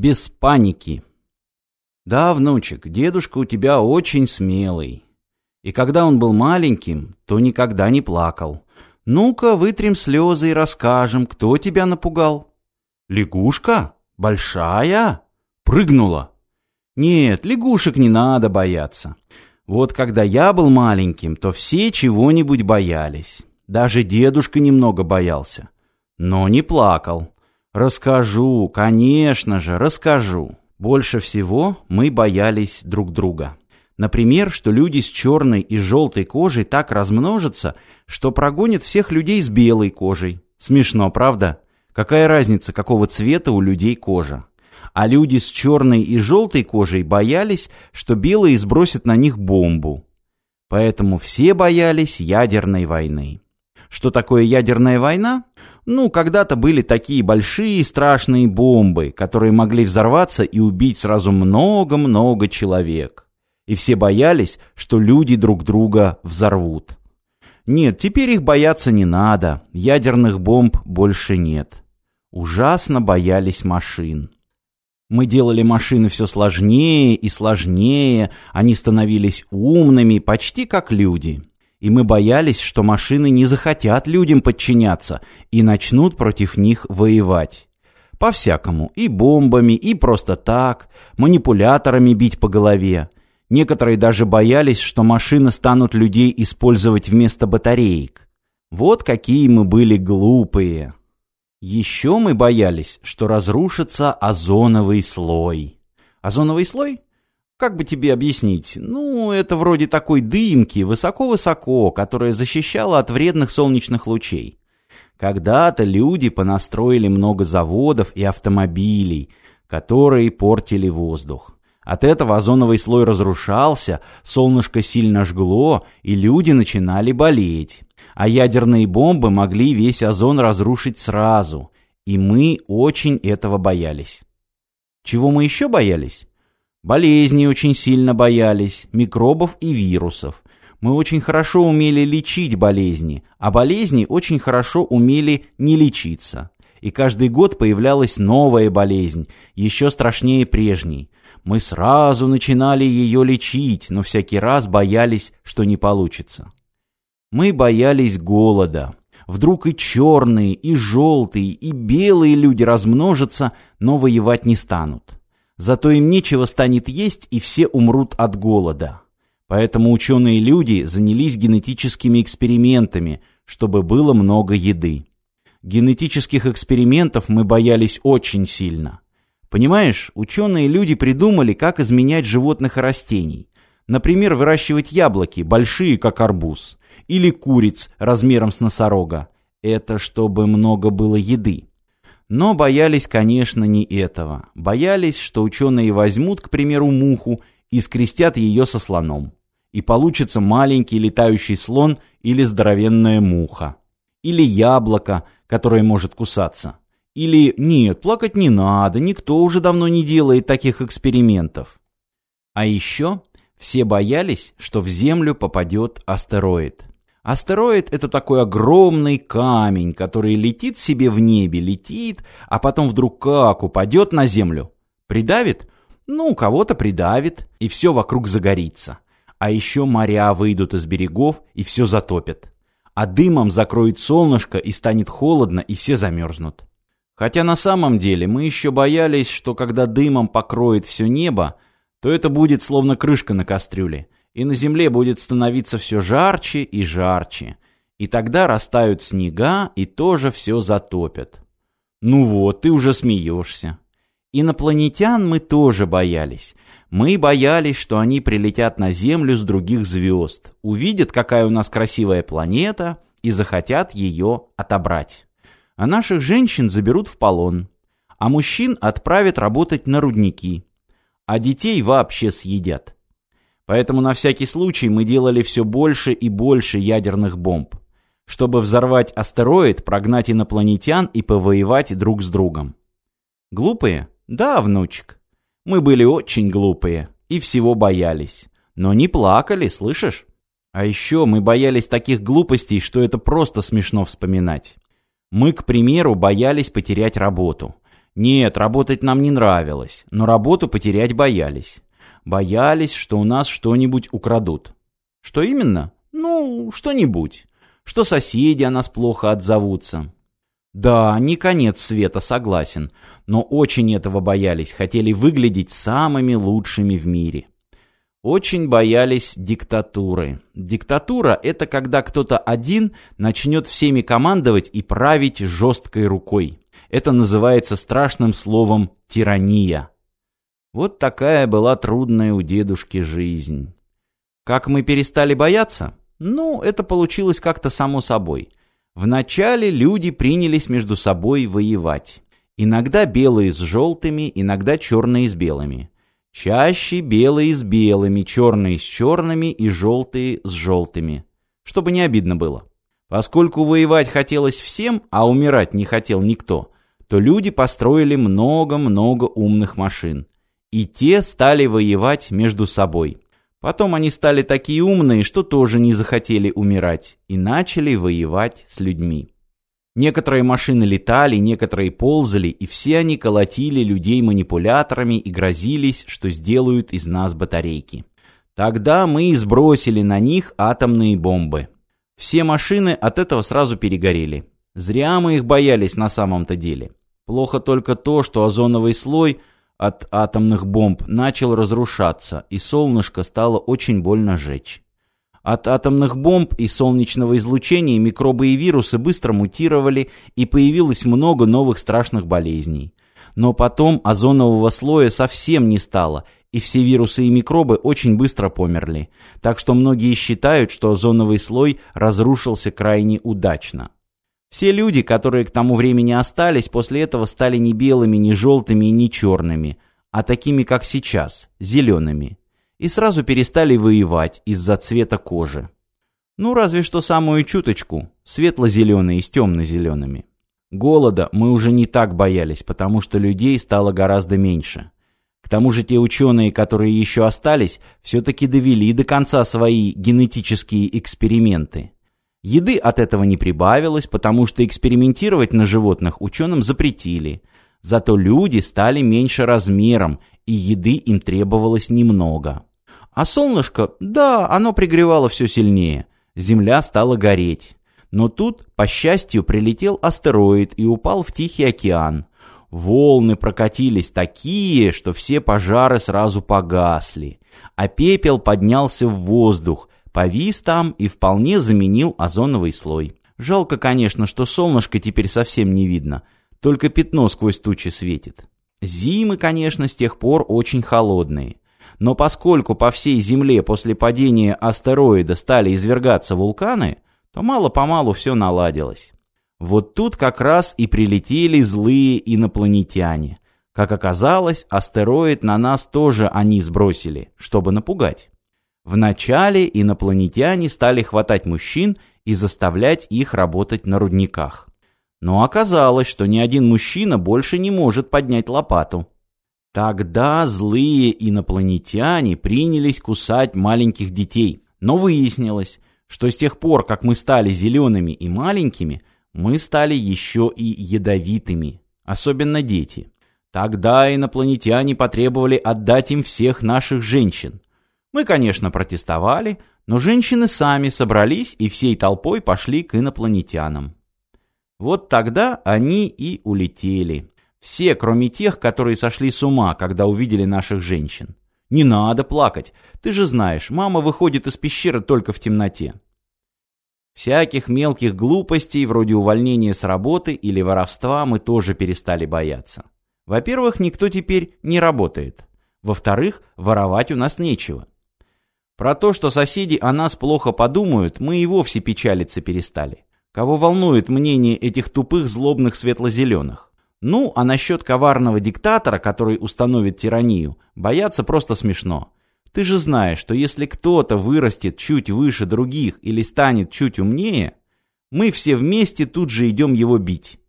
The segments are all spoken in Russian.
Без паники. Да, внучек, дедушка у тебя очень смелый. И когда он был маленьким, то никогда не плакал. Ну-ка, вытрем слезы и расскажем, кто тебя напугал. Лягушка? Большая? Прыгнула. Нет, лягушек не надо бояться. Вот когда я был маленьким, то все чего-нибудь боялись. Даже дедушка немного боялся. Но не плакал. Расскажу, конечно же, расскажу. Больше всего мы боялись друг друга. Например, что люди с черной и желтой кожей так размножатся, что прогонят всех людей с белой кожей. Смешно, правда? Какая разница, какого цвета у людей кожа? А люди с черной и желтой кожей боялись, что белые сбросят на них бомбу. Поэтому все боялись ядерной войны. Что такое ядерная война? Ну, когда-то были такие большие страшные бомбы, которые могли взорваться и убить сразу много-много человек. И все боялись, что люди друг друга взорвут. Нет, теперь их бояться не надо, ядерных бомб больше нет. Ужасно боялись машин. Мы делали машины все сложнее и сложнее, они становились умными, почти как люди и мы боялись, что машины не захотят людям подчиняться и начнут против них воевать. По-всякому, и бомбами, и просто так, манипуляторами бить по голове. Некоторые даже боялись, что машины станут людей использовать вместо батареек. Вот какие мы были глупые. Еще мы боялись, что разрушится озоновый слой. Озоновый слой? Как бы тебе объяснить? Ну, это вроде такой дымки, высоко-высоко, которая защищала от вредных солнечных лучей. Когда-то люди понастроили много заводов и автомобилей, которые портили воздух. От этого озоновый слой разрушался, солнышко сильно жгло, и люди начинали болеть. А ядерные бомбы могли весь озон разрушить сразу. И мы очень этого боялись. Чего мы еще боялись? Болезней очень сильно боялись, микробов и вирусов. Мы очень хорошо умели лечить болезни, а болезни очень хорошо умели не лечиться. И каждый год появлялась новая болезнь, еще страшнее прежней. Мы сразу начинали ее лечить, но всякий раз боялись, что не получится. Мы боялись голода. Вдруг и черные, и желтые, и белые люди размножатся, но воевать не станут. Зато им нечего станет есть, и все умрут от голода. Поэтому ученые люди занялись генетическими экспериментами, чтобы было много еды. Генетических экспериментов мы боялись очень сильно. Понимаешь, ученые люди придумали, как изменять животных и растений. Например, выращивать яблоки, большие, как арбуз, или куриц размером с носорога. Это чтобы много было еды. Но боялись, конечно, не этого. Боялись, что ученые возьмут, к примеру, муху и скрестят ее со слоном. И получится маленький летающий слон или здоровенная муха. Или яблоко, которое может кусаться. Или нет, плакать не надо, никто уже давно не делает таких экспериментов. А еще все боялись, что в Землю попадет астероид. Астероид — это такой огромный камень, который летит себе в небе, летит, а потом вдруг как упадет на землю. Придавит? Ну, кого-то придавит, и все вокруг загорится. А еще моря выйдут из берегов и все затопят. А дымом закроет солнышко и станет холодно, и все замерзнут. Хотя на самом деле мы еще боялись, что когда дымом покроет все небо, то это будет словно крышка на кастрюле — и на земле будет становиться все жарче и жарче. И тогда растают снега и тоже все затопят. Ну вот, ты уже смеешься. Инопланетян мы тоже боялись. Мы боялись, что они прилетят на Землю с других звезд, увидят, какая у нас красивая планета, и захотят ее отобрать. А наших женщин заберут в полон, а мужчин отправят работать на рудники, а детей вообще съедят. Поэтому на всякий случай мы делали все больше и больше ядерных бомб, чтобы взорвать астероид, прогнать инопланетян и повоевать друг с другом. Глупые? Да, внучек. Мы были очень глупые и всего боялись. Но не плакали, слышишь? А еще мы боялись таких глупостей, что это просто смешно вспоминать. Мы, к примеру, боялись потерять работу. Нет, работать нам не нравилось, но работу потерять боялись. Боялись, что у нас что-нибудь украдут. Что именно? Ну, что-нибудь. Что соседи о нас плохо отзовутся. Да, не конец света, согласен, но очень этого боялись, хотели выглядеть самыми лучшими в мире. Очень боялись диктатуры. Диктатура — это когда кто-то один начнет всеми командовать и править жесткой рукой. Это называется страшным словом «тирания». Вот такая была трудная у дедушки жизнь. Как мы перестали бояться? Ну, это получилось как-то само собой. Вначале люди принялись между собой воевать. Иногда белые с желтыми, иногда черные с белыми. Чаще белые с белыми, черные с черными и желтые с желтыми. Чтобы не обидно было. Поскольку воевать хотелось всем, а умирать не хотел никто, то люди построили много-много умных машин. И те стали воевать между собой. Потом они стали такие умные, что тоже не захотели умирать, и начали воевать с людьми. Некоторые машины летали, некоторые ползали, и все они колотили людей манипуляторами и грозились, что сделают из нас батарейки. Тогда мы и сбросили на них атомные бомбы. Все машины от этого сразу перегорели. Зря мы их боялись на самом-то деле. Плохо только то, что озоновый слой от атомных бомб начал разрушаться, и солнышко стало очень больно жечь. От атомных бомб и солнечного излучения микробы и вирусы быстро мутировали, и появилось много новых страшных болезней. Но потом озонового слоя совсем не стало, и все вирусы и микробы очень быстро померли. Так что многие считают, что озоновый слой разрушился крайне удачно. Все люди, которые к тому времени остались, после этого стали не белыми, не желтыми и не черными, а такими, как сейчас, зелеными и сразу перестали воевать из-за цвета кожи. Ну, разве что самую чуточку, светло-зеленые с темно-зелеными. Голода мы уже не так боялись, потому что людей стало гораздо меньше. К тому же те ученые, которые еще остались, все-таки довели до конца свои генетические эксперименты. Еды от этого не прибавилось, потому что экспериментировать на животных ученым запретили. Зато люди стали меньше размером, и еды им требовалось немного. А солнышко, да, оно пригревало все сильнее. Земля стала гореть. Но тут, по счастью, прилетел астероид и упал в Тихий океан. Волны прокатились такие, что все пожары сразу погасли. А пепел поднялся в воздух, повис там и вполне заменил озоновый слой. Жалко, конечно, что солнышко теперь совсем не видно, только пятно сквозь тучи светит. Зимы, конечно, с тех пор очень холодные. Но поскольку по всей Земле после падения астероида стали извергаться вулканы, то мало-помалу все наладилось. Вот тут как раз и прилетели злые инопланетяне. Как оказалось, астероид на нас тоже они сбросили, чтобы напугать. Вначале инопланетяне стали хватать мужчин и заставлять их работать на рудниках. Но оказалось, что ни один мужчина больше не может поднять лопату. Тогда злые инопланетяне принялись кусать маленьких детей. Но выяснилось, что с тех пор, как мы стали зелеными и маленькими, мы стали еще и ядовитыми, особенно дети. Тогда инопланетяне потребовали отдать им всех наших женщин. Мы, конечно, протестовали, но женщины сами собрались и всей толпой пошли к инопланетянам. Вот тогда они и улетели. Все, кроме тех, которые сошли с ума, когда увидели наших женщин. Не надо плакать. Ты же знаешь, мама выходит из пещеры только в темноте. Всяких мелких глупостей, вроде увольнения с работы или воровства, мы тоже перестали бояться. Во-первых, никто теперь не работает. Во-вторых, воровать у нас нечего. Про то, что соседи о нас плохо подумают, мы и вовсе печалиться перестали. Кого волнует мнение этих тупых злобных светло-зеленых? Ну, а насчет коварного диктатора, который установит тиранию, бояться просто смешно. Ты же знаешь, что если кто-то вырастет чуть выше других или станет чуть умнее, мы все вместе тут же идем его бить.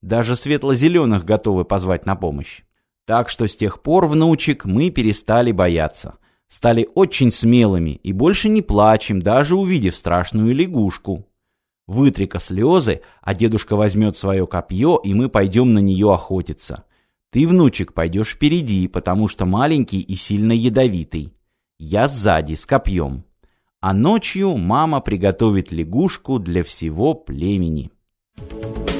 Даже светло-зеленых готовы позвать на помощь. Так что с тех пор, внучек, мы перестали бояться. Стали очень смелыми и больше не плачем, даже увидев страшную лягушку. Вытри-ка слезы, а дедушка возьмет свое копье, и мы пойдем на нее охотиться. Ты, внучек, пойдешь впереди, потому что маленький и сильно ядовитый. Я сзади, с копьем. А ночью мама приготовит лягушку для всего племени. Thank.